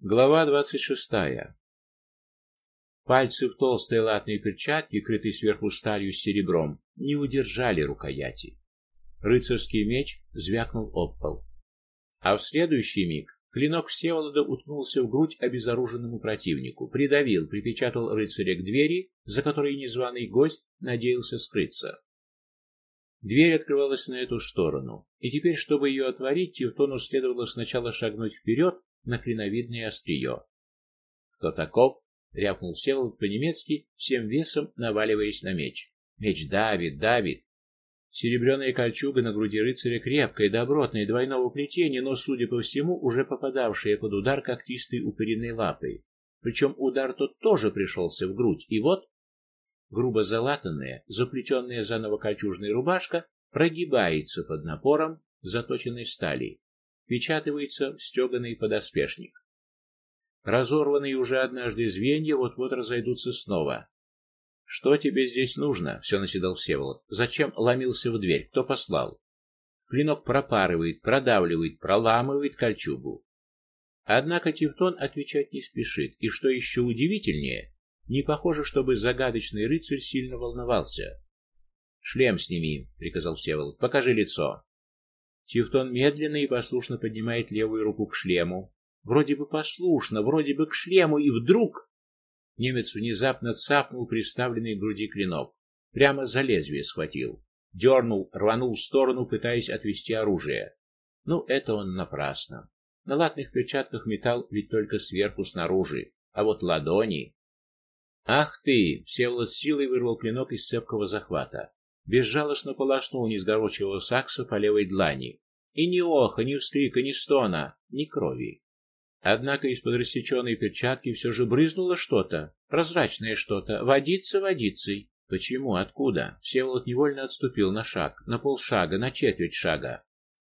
Глава двадцать шестая. Пальцы в толстой латной перчатке, крытой сверху сталью с серебром, не удержали рукояти. Рыцарский меч звякнул об пол. А в следующий миг клинок Всеволода уткнулся в грудь обезоруженному противнику, придавил, припечатал рыцаря к двери, за которой незваный гость надеялся скрыться. Дверь открывалась на эту сторону, и теперь, чтобы ее отворить, Тевтону следовало сначала шагнуть вперед, на клиновидное острие. "Кто таков?" рявкнул Всеволод по-немецки, всем весом наваливаясь на меч. Меч давит, давит. Серебряная кольчуга на груди рыцаря крепкая, добротная, двойного плетения, но, судя по всему, уже попадавшая под удар когтистой упыриной лапой. Причем удар тот тоже пришелся в грудь. И вот грубо залатанная, заплетенная заново кольчужная рубашка прогибается под напором заточенной стали впечатывается в стеганый подоспешник. Разорванные уже однажды звенья вот-вот разойдутся снова. Что тебе здесь нужно? все наседал Всеволод. Зачем ломился в дверь? Кто послал? Клинок пропарывает, продавливает, проламывает кольчугу. Однако Тевтон отвечать не спешит, и что еще удивительнее, не похоже, чтобы загадочный рыцарь сильно волновался. Шлем сними, приказал Всеволод. Покажи лицо. Тевтон медленно и послушно поднимает левую руку к шлему. Вроде бы послушно, вроде бы к шлему, и вдруг немец внезапно цапнул приставленный к груди клинок, прямо за лезвие схватил, дернул, рванул в сторону, пытаясь отвести оружие. Ну, это он напрасно. На латных перчатках металл ведь только сверху снаружи, а вот ладони Ах ты, Всеволод силой вырвал клинок из цепкого захвата безжалостно полоснул несгорочего сакса по левой длани. И ни оха, ни вскрика, ни стона, ни крови. Однако из-под рассеченной перчатки все же брызнуло что-то, прозрачное что-то, водица водицей. Почему, откуда? Всеволод невольно отступил на шаг, на полшага, на четверть шага.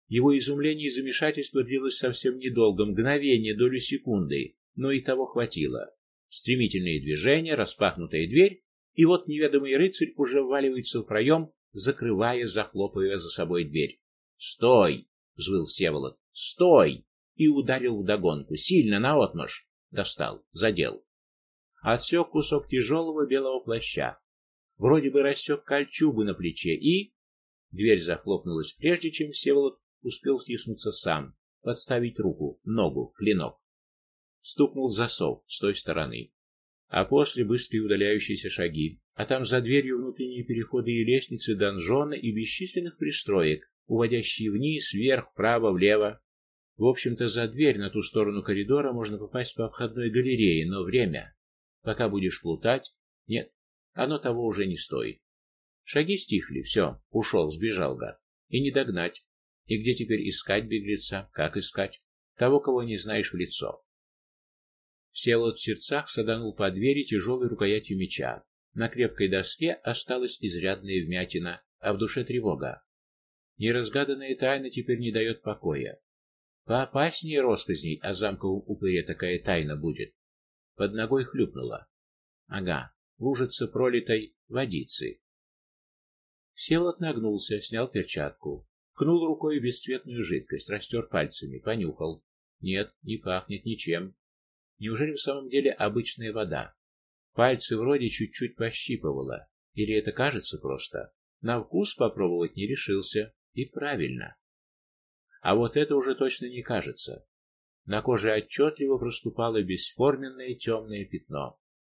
Его изумление и замешательство длилось совсем недолго, мгновение, долю секунды, но и того хватило. Стремительные движения, распахнутая дверь, и вот неведомый рыцарь уже вваливается в проем, закрывая, захлопывая за собой дверь. "Стой!" взвыл Всеволод. "Стой!" и ударил вдогонку, сильно наотмашь, достал, задел. Отсек кусок тяжелого белого плаща. Вроде бы рассек кольчугу на плече и дверь захлопнулась прежде, чем Всеволод успел втиснуться сам, подставить руку, ногу, клинок. Стукнул засов с той стороны а после быстрые удаляющиеся шаги, а там за дверью внутренние переходы и лестницы донжона и бесчисленных пристроек, уводящие вниз, вверх, вправо, влево. В общем-то, за дверь на ту сторону коридора можно попасть по обходной галерее, но время, пока будешь плутать, нет, оно того уже не стоит. Шаги стихли, все, ушел, сбежал гад. И не догнать. И где теперь искать беглеца? Как искать? Того, кого не знаешь в лицо. Всеволод в сердцах саданул по двери тяжелой рукоятью меча. На крепкой доске осталась изрядная вмятина, а в душе тревога. Неразгаданная тайна теперь не дает покоя. Поопаснее росказней о замковом упыре такая тайна будет. Под ногой хлюпнуло. Ага, лужица пролитой водицы. Всеволод нагнулся, снял перчатку, ткнул рукой в бесцветную жидкость, растер пальцами, понюхал. Нет, не пахнет ничем. Неужели в самом деле обычная вода? Пальцы вроде чуть-чуть пощипывало, или это кажется просто? На вкус попробовать не решился, и правильно. А вот это уже точно не кажется. На коже отчетливо проступало бесформенное темное пятно.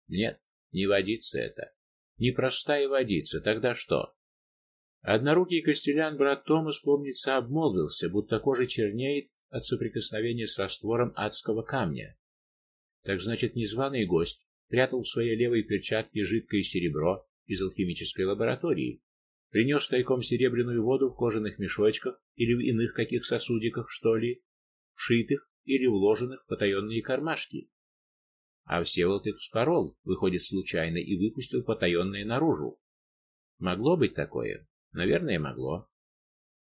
Нет, не водица это. Не простая водица, тогда что? Однорукий костелян брат Томас, помнится, обмолвился, будто кожа чернеет от соприкосновения с раствором адского камня. Так значит, незваный гость прятал в своей левой перчатке жидкое серебро из алхимической лаборатории, принес тайком серебряную воду в кожаных мешочках или в иных каких сосудиках, что ли, вшитых или вложенных в потаенные кармашки. А Всеволод их вспорол, выходит случайно, и выпустил потаенное наружу. Могло быть такое? Наверное, могло.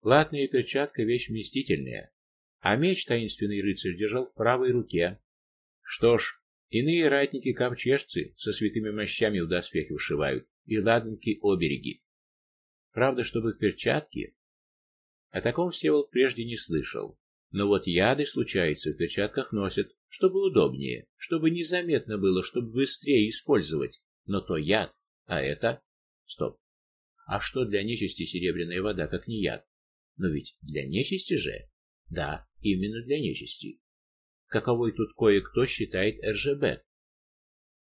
Латная перчатка вещь вместительная, а меч таинственный рыцарь держал в правой руке, что ж, иные ратники ковчежцы со святыми мощами в доспехи вшивают и ладненькие обереги. Правда, чтобы перчатки. О таком Всеволод прежде не слышал. Но вот яды, случается, в перчатках носят, чтобы удобнее, чтобы незаметно было, чтобы быстрее использовать. Но то яд, а это Стоп. А что для нечисти серебряная вода, как не яд? Но ведь для нечисти же. Да, именно для нечисти. Каковой тут кое-кто считает РЖБ?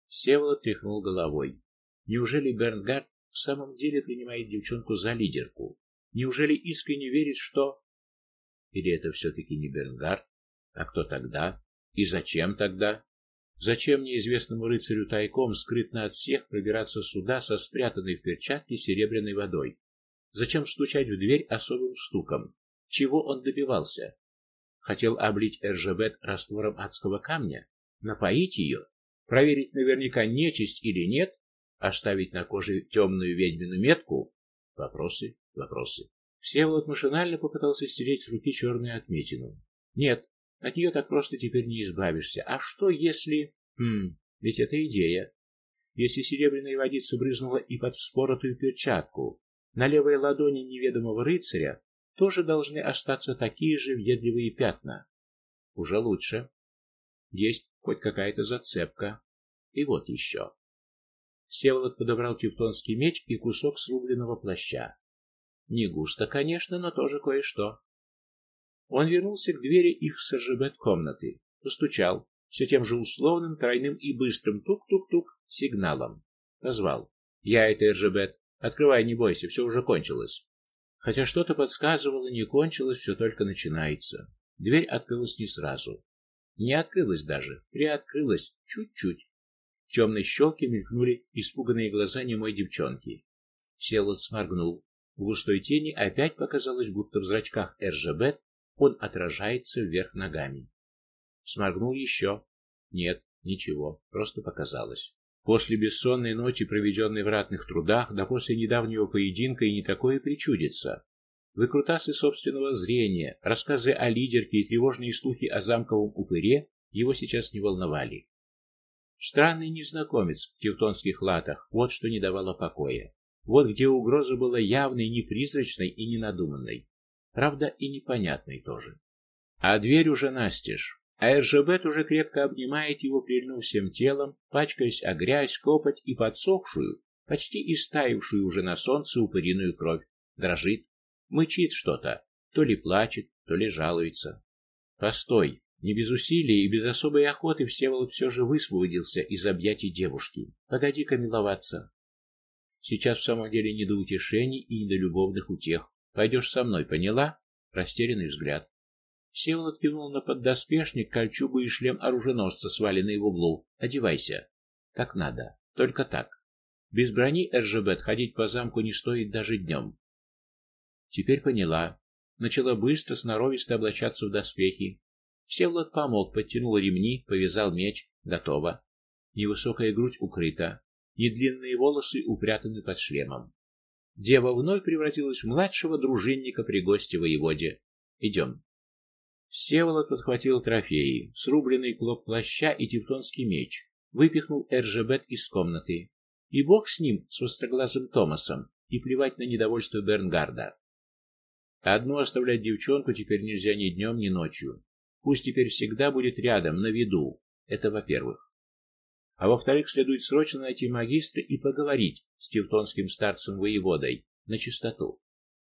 Всеволод тряхнул головой. Неужели Бернгард в самом деле принимает девчонку за лидерку? Неужели искренне верит, что или это все таки не Бернгард? А кто тогда? И зачем тогда? Зачем неизвестному рыцарю тайком скрытно от всех пробираться сюда со спрятанной в перчатке серебряной водой? Зачем стучать в дверь особым стуком? Чего он добивался? Хотел облить Эржебет раствором адского камня, напоить ее, проверить наверняка нечисть или нет, оставить на коже темную ведьмину метку? Вопросы, вопросы. Всеволод машинально попытался стереть с руки черную отметину. Нет, от нее так просто теперь не избавишься. А что если... Хм, ведь это идея. Если серебряная водица брызнула и под вспоротую перчатку, на левой ладони неведомого рыцаря тоже должны остаться такие же въедливые пятна. Уже лучше. Есть хоть какая-то зацепка. И вот еще. Всеволод подобрал тевтонский меч и кусок срубленного плаща. Не густо, конечно, но тоже кое-что. Он вернулся к двери их с РЖБ комнаты, постучал все тем же условным, тройным и быстрым тук-тук-тук сигналом. Позвал: "Я это РЖБ. Открывай, не бойся, все уже кончилось". Хотя что-то подсказывало, не кончилось, все только начинается. Дверь открылась не сразу. Не открылась даже, приоткрылась чуть-чуть. В темной щелке мелькнули испуганные глаза немой девчонки. Селот сморгнул. В густой тени опять показалось, будто в зрачках РЖБ он отражается вверх ногами. Сморгнул еще. Нет, ничего, просто показалось. После бессонной ночи, проведенной в ратных трудах, да после недавнего поединка и не такое причудится. Выкрутасы собственного зрения, рассказы о лидерке и тревожные слухи о замковом упыре его сейчас не волновали. Странный незнакомец в тевтонских латах вот что не давало покоя. Вот где угроза была явной, не призрачной и не надуманной. Правда, и непонятной тоже. А дверь уже настежь. А Эржебет уже крепко обнимает его, прильнув всем телом, пачкаясь о грязь, копоть и подсохшую, почти истаившую уже на солнце упыриную кровь. Дрожит, мычит что-то, то ли плачет, то ли жалуется. Постой, не без усилий и без особой охоты Всеволод все же высвободился из объятий девушки. Погоди-ка миловаться. Сейчас в самом деле не до утешений и не до любовных утех. Пойдешь со мной, поняла? Растерянный взгляд. Всеволод кивнул на поддоспешник, кольчугу и шлем оруженосца, сваленный в углу. Одевайся. Так надо. Только так. Без брони Эржебет ходить по замку не стоит даже днем. Теперь поняла. Начала быстро, сноровисто облачаться в доспехи. Всеволод помог, подтянул ремни, повязал меч. Готово. Невысокая грудь укрыта, недлинные волосы упрятаны под шлемом. Дева вновь превратилась в младшего дружинника при госте воеводе. Идем. Всеволод подхватил трофеи: срубленный клок плаща и тевтонский меч, выпихнул Эржебет из комнаты. И бог с ним, с востроглазым Томасом, и плевать на недовольство Бернгарда. Одну оставлять девчонку теперь нельзя ни днем, ни ночью. Пусть теперь всегда будет рядом, на виду. Это во-первых. А во-вторых, следует срочно найти магистра и поговорить с тевтонским старцем воеводой на чистоту.